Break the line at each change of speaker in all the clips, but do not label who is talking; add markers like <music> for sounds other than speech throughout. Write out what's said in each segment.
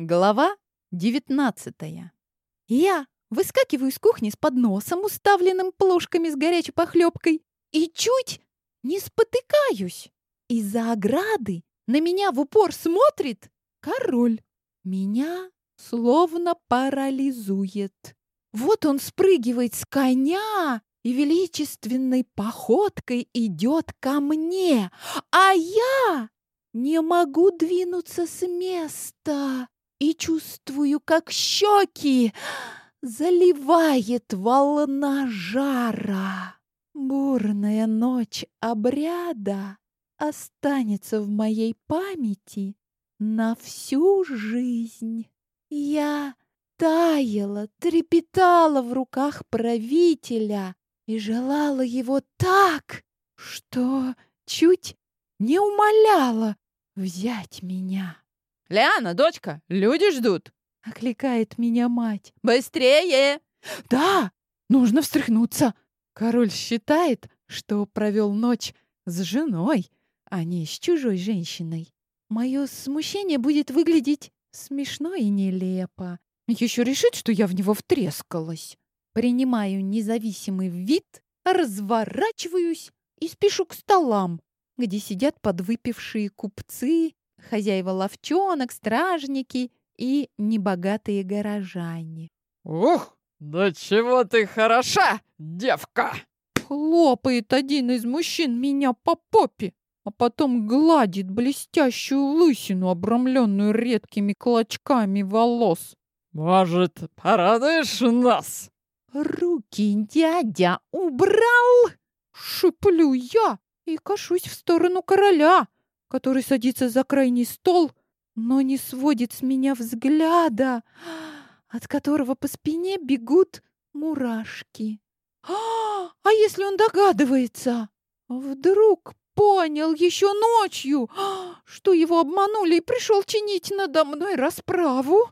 Глава 19 Я выскакиваю из кухни с подносом, уставленным плошками с горячей похлебкой, и чуть не спотыкаюсь. Из-за ограды на меня в упор смотрит король. Меня словно парализует. Вот он спрыгивает с коня и величественной походкой идет ко мне, а я не могу двинуться с места и чувствую, как щеки заливает волна жара. Бурная ночь обряда останется в моей памяти на всю жизнь. Я таяла, трепетала в руках правителя и желала его так, что чуть не умоляла взять меня.
«Лиана, дочка, люди ждут!»
— окликает меня мать.
«Быстрее!»
«Да, нужно встряхнуться!» Король считает, что провел ночь с женой, а не с чужой женщиной. Мое смущение будет выглядеть смешно и нелепо. Еще решит, что я в него втрескалась. Принимаю независимый вид, разворачиваюсь и спешу к столам, где сидят подвыпившие купцы, хозяева ловчонок, стражники и небогатые горожане.
«Ух, да чего ты хороша, девка!»
Хлопает один из мужчин меня по попе, а потом гладит блестящую лысину, обрамленную редкими клочками волос.
«Может, порадуешь нас?»
«Руки дядя убрал!» Шиплю я и кашусь в сторону короля, который садится за крайний стол, но не сводит с меня взгляда, от которого по спине бегут мурашки. А, если он догадывается? Вдруг понял еще ночью, что его обманули и пришел чинить надо мной расправу?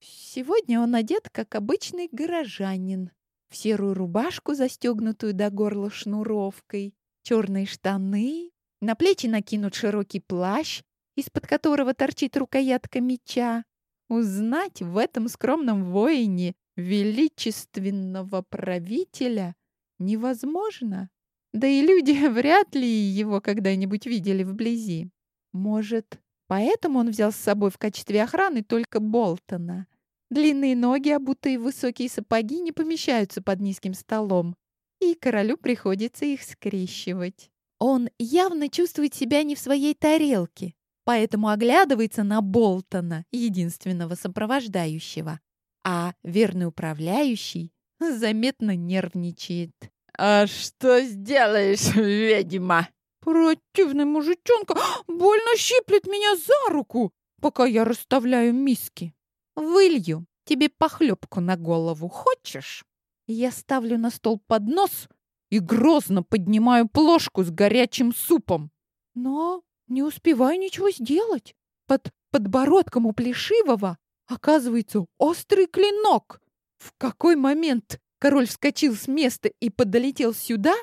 Сегодня он одет, как обычный горожанин, в серую рубашку, застегнутую до горла шнуровкой, черные штаны, на плечи накинут широкий плащ, из-под которого торчит рукоятка меча. Узнать в этом скромном воине величественного правителя невозможно. Да и люди <laughs> вряд ли его когда-нибудь видели вблизи. Может, поэтому он взял с собой в качестве охраны только Болтона. Длинные ноги, обутые высокие сапоги, не помещаются под низким столом, и королю приходится их скрещивать. Он явно чувствует себя не в своей тарелке, поэтому оглядывается на Болтона, единственного сопровождающего. А верный управляющий заметно нервничает.
«А что сделаешь, <laughs> ведьма?»
Противный мужичонка больно щиплет меня за руку, пока я расставляю миски. Вылью тебе похлебку на голову, хочешь? Я ставлю на стол поднос и грозно поднимаю плошку с горячим супом. Но не успеваю ничего сделать. Под подбородком у Плешивого оказывается острый клинок. В какой момент король вскочил с места и подолетел сюда,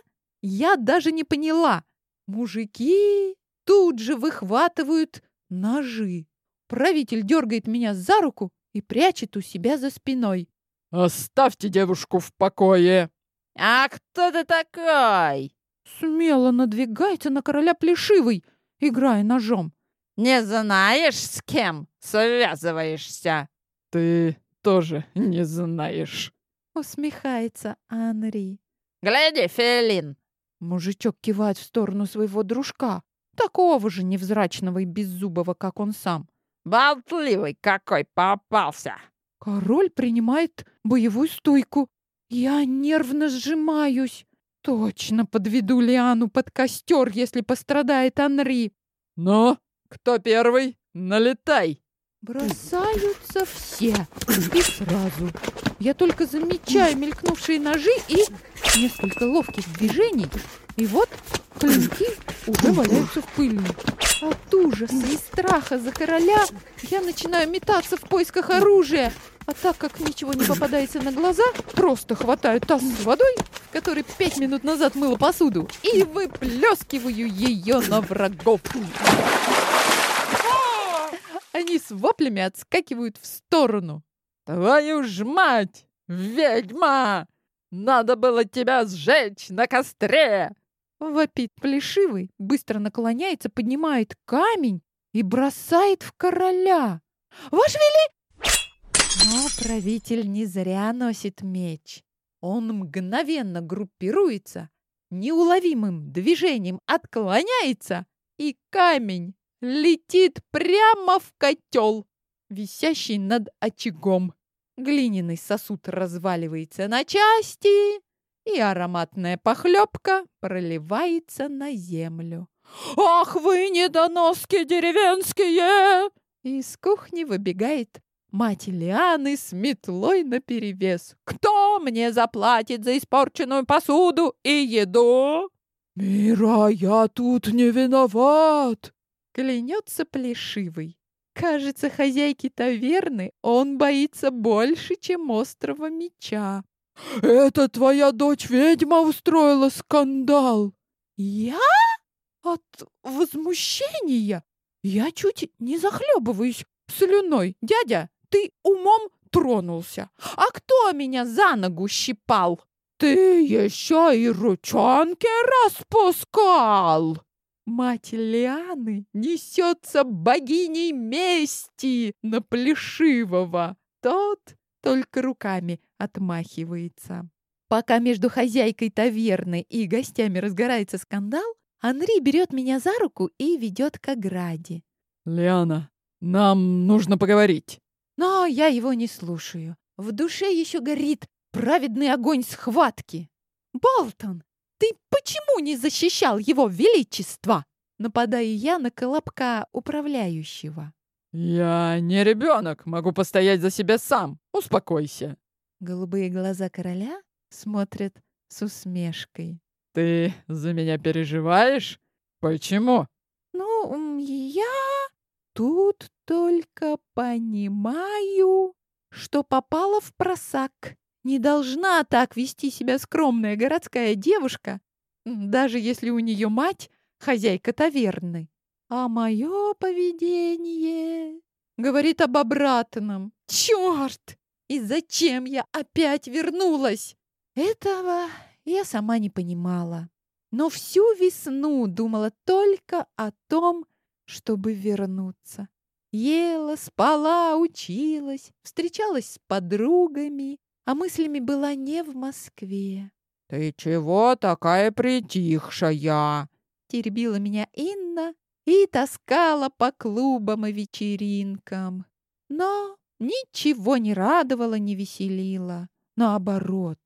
я даже не поняла. Мужики тут же выхватывают ножи. Правитель дергает меня за руку и прячет у себя за спиной.
«Оставьте девушку в покое!»
«А кто ты такой?»
Смело надвигается на короля Плешивый, играя ножом.
«Не знаешь, с кем связываешься?»
«Ты тоже не знаешь», —
усмехается Анри.
«Гляди, Фелин!»
Мужичок кивает в сторону своего дружка, такого же невзрачного и беззубого, как он сам.
«Болтливый какой попался!»
Король принимает боевую стойку. Я нервно сжимаюсь. Точно подведу Лиану под костер, если пострадает Анри.
«Ну, кто первый? Налетай!»
Бросаются все и сразу. Я только замечаю мелькнувшие ножи и несколько ловких движений, и вот клинки уже валяются в пыли. От ужаса и страха за короля я начинаю метаться в поисках оружия, а так как ничего не попадается на глаза, просто хватаю таз с водой, который пять минут назад мыла посуду, и выплескиваю ее на врагов. Они с воплями отскакивают в сторону.
Твою ж мать! Ведьма! Надо было тебя сжечь на костре!
Вопит плешивый, быстро наклоняется, поднимает камень и бросает в короля. Ваш вели... Но правитель не зря носит меч. Он мгновенно группируется, неуловимым движением отклоняется, и камень летит прямо в котел, висящий над очагом. Глиняный сосуд разваливается на части, и ароматная похлебка проливается на землю. «Ах вы, недоноски деревенские!» Из кухни выбегает мать Лианы с метлой наперевес. «Кто мне заплатит за испорченную посуду и еду?» «Мира, я тут не виноват!» Клянется плешивый. Кажется, хозяйки таверны он боится больше, чем острова меча. «Это твоя дочь-ведьма устроила скандал!» «Я?» От возмущения я чуть не захлебываюсь слюной. «Дядя, ты умом тронулся. А кто меня за ногу щипал?» «Ты еще и ручонки распускал!» Мать Лианы несется богиней мести на Плешивого. Тот только руками отмахивается. Пока между хозяйкой таверны и гостями разгорается скандал, Анри берет меня за руку и ведет к ограде.
«Лиана, нам нужно поговорить».
Но я его не слушаю. В душе еще горит праведный огонь схватки. «Болтон, ты почему не защищал его величество?» Нападаю я на колобка управляющего.
«Я не ребенок, могу постоять за себя сам. Успокойся».
Голубые глаза короля смотрят с усмешкой.
«Ты за меня переживаешь? Почему?»
«Ну, я тут только понимаю, что попала в просак. Не должна так вести себя скромная городская девушка, даже если у нее мать хозяйка таверны. А мое поведение говорит об обратном. Черт! И зачем я опять вернулась? Этого я сама не понимала. Но всю весну думала только о том, чтобы вернуться. Ела, спала, училась, встречалась с подругами, а мыслями была не в Москве.
«Ты чего такая притихшая?»
Теребила меня Инна и таскала по клубам и вечеринкам. Но ничего не радовало, не веселило. Наоборот,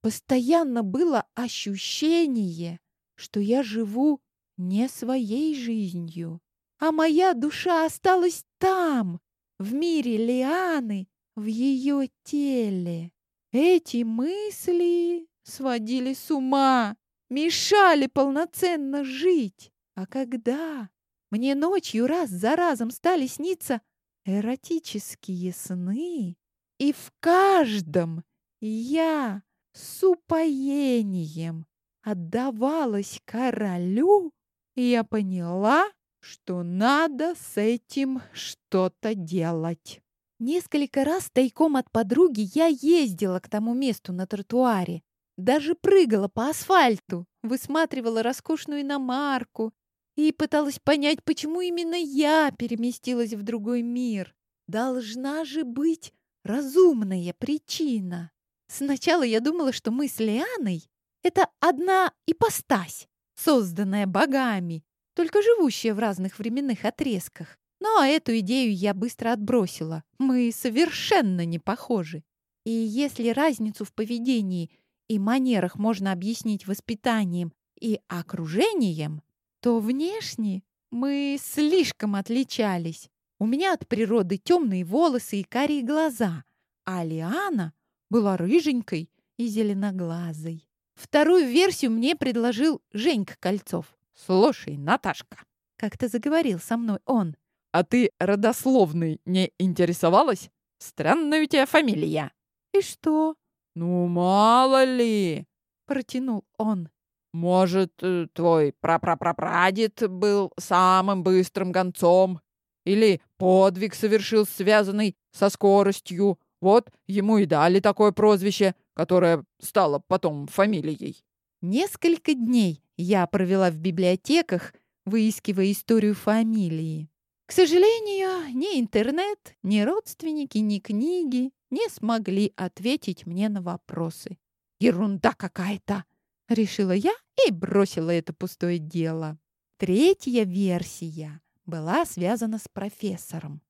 постоянно было ощущение, что я живу не своей жизнью, а моя душа осталась там, в мире Лианы, в ее теле. Эти мысли сводили с ума, мешали полноценно жить. А когда мне ночью раз за разом стали сниться эротические сны, и в каждом я с упоением отдавалась королю, я поняла, что надо с этим что-то делать. Несколько раз тайком от подруги я ездила к тому месту на тротуаре, даже прыгала по асфальту, высматривала роскошную иномарку и пыталась понять, почему именно я переместилась в другой мир. Должна же быть разумная причина. Сначала я думала, что мы с Лианой — это одна ипостась, созданная богами, только живущая в разных временных отрезках. Но эту идею я быстро отбросила. Мы совершенно не похожи. И если разницу в поведении и манерах можно объяснить воспитанием и окружением, то внешне мы слишком отличались. У меня от природы темные волосы и карие глаза, а Лиана была рыженькой и зеленоглазой. Вторую версию мне предложил Женька Кольцов.
«Слушай, Наташка», —
как-то заговорил со мной он.
«А ты родословной не интересовалась? Странная у тебя фамилия».
«И что?»
«Ну, мало ли!»
— протянул он.
«Может, э, твой прапрапрапрадед был самым быстрым гонцом Или подвиг совершил, связанный со скоростью. Вот ему и дали такое прозвище, которое стало потом фамилией.
Несколько дней я провела в библиотеках, выискивая историю фамилии. К сожалению, ни интернет, ни родственники, ни книги не смогли ответить мне на вопросы. Ерунда какая-то, решила я и бросила это пустое дело. Третья версия была связана с профессором.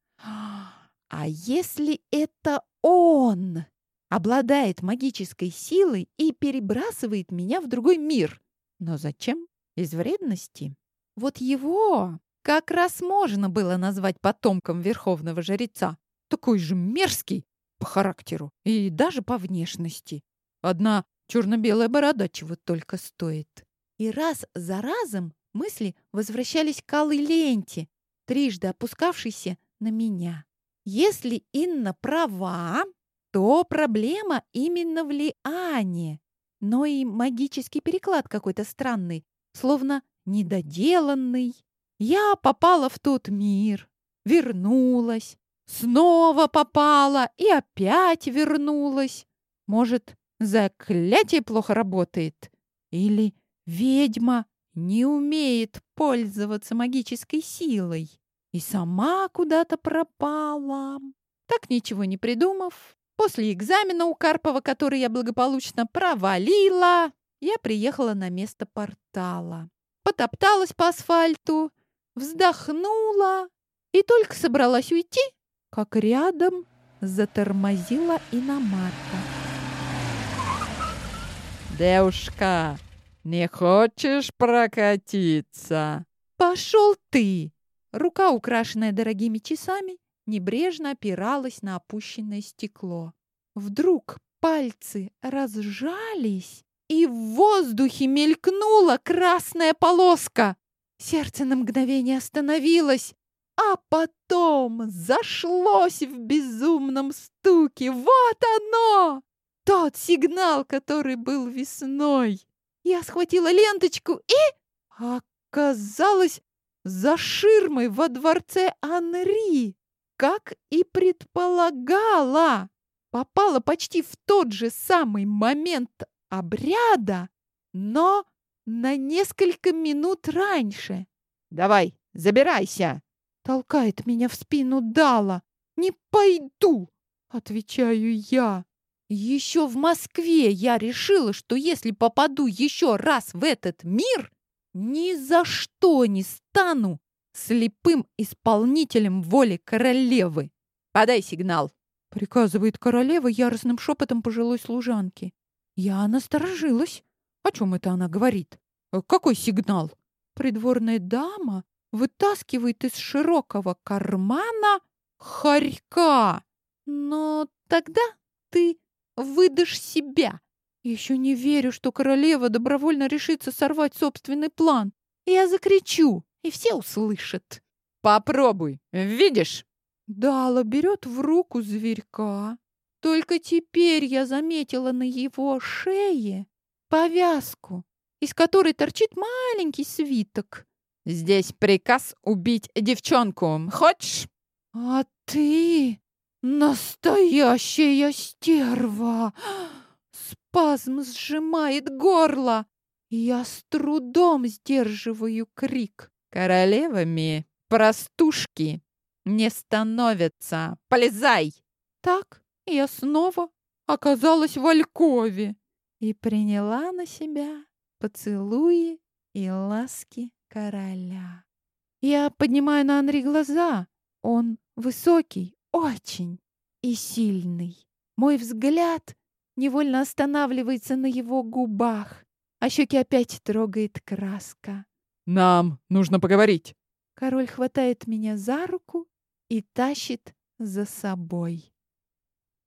А если это он обладает магической силой и перебрасывает меня в другой мир? Но зачем? Из вредности? Вот его как раз можно было назвать потомком верховного жреца. Такой же мерзкий по характеру и даже по внешности. Одна черно-белая борода чего только стоит. И раз за разом мысли возвращались к алой ленте, трижды опускавшейся на меня. Если Инна права, то проблема именно в Лиане. Но и магический переклад какой-то странный, словно недоделанный. Я попала в тот мир, вернулась, снова попала и опять вернулась. Может, заклятие плохо работает? Или ведьма не умеет пользоваться магической силой и сама куда-то пропала? Так ничего не придумав, после экзамена у Карпова, который я благополучно провалила, я приехала на место портала. Потопталась по асфальту, вздохнула и только собралась уйти, как рядом затормозила иномарка.
«Девушка, не хочешь прокатиться?»
«Пошел ты!» Рука, украшенная дорогими часами, небрежно опиралась на опущенное стекло. Вдруг пальцы разжались, и в воздухе мелькнула красная полоска. Сердце на мгновение остановилось, а потом зашлось в безумном стуке. Вот оно! Тот сигнал, который был весной. Я схватила ленточку и... Оказалось, за ширмой во дворце Анри, как и предполагала. Попала почти в тот же самый момент обряда, но на несколько минут раньше.
«Давай, забирайся!»
Толкает меня в спину Дала. «Не пойду!» Отвечаю я. Еще в Москве я решила, что если попаду еще раз в этот мир, ни за что не стану слепым исполнителем воли королевы.
«Подай сигнал!»
— приказывает королева яростным шепотом пожилой служанки. Я насторожилась. О чем это она говорит? Э, какой сигнал? Придворная дама вытаскивает из широкого кармана хорька. Но тогда ты выдашь себя. Еще не верю, что королева добровольно решится сорвать собственный план. Я закричу, и все услышат.
Попробуй, видишь?
Дала берет в руку зверька, только теперь я заметила на его шее повязку, из которой торчит маленький свиток.
Здесь приказ убить девчонку. Хочешь?
А ты настоящая стерва. Спазм сжимает горло. Я с трудом сдерживаю крик.
Королевами простушки не становятся. Полезай!
Так я снова оказалась в Алькове и приняла на себя поцелуи и ласки короля. Я поднимаю на Анри глаза. Он высокий, очень и сильный. Мой взгляд невольно останавливается на его губах, а щеки опять трогает краска.
«Нам нужно поговорить!»
Король хватает меня за руку и тащит за собой.